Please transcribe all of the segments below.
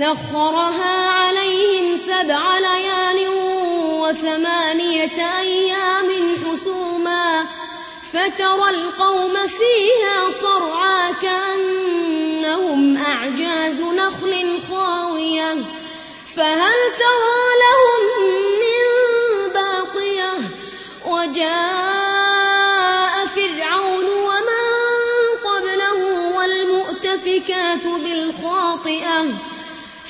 سخرها عليهم سبع ليال وثمانية أيام حسوما فترى القوم فيها صرعا كأنهم أعجاز نخل خاوية فهل ترى لهم من باقية وجاء فرعون ومن قبله والمؤتفكات بالخاطئة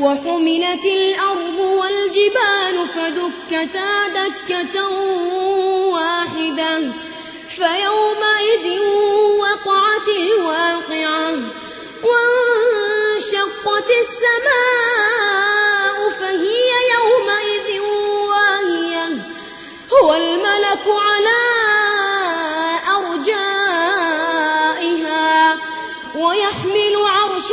وحملت الأرض والجبال فدكتا دكة واحدة فيومئذ وقعت الواقعة وانشقت السماء فهي يومئذ واهية. هو الملك على أرجائها ويحمل عرش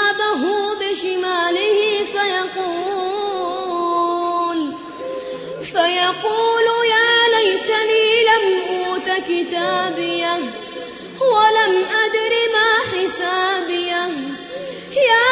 كتابيه ولم أدر ما حسابيه يا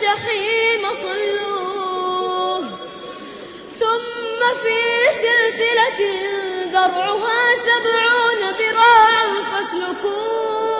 الجحيم صلوه. ثم في سلسلة ذرعها سبعون ذراعا فاسلكوه.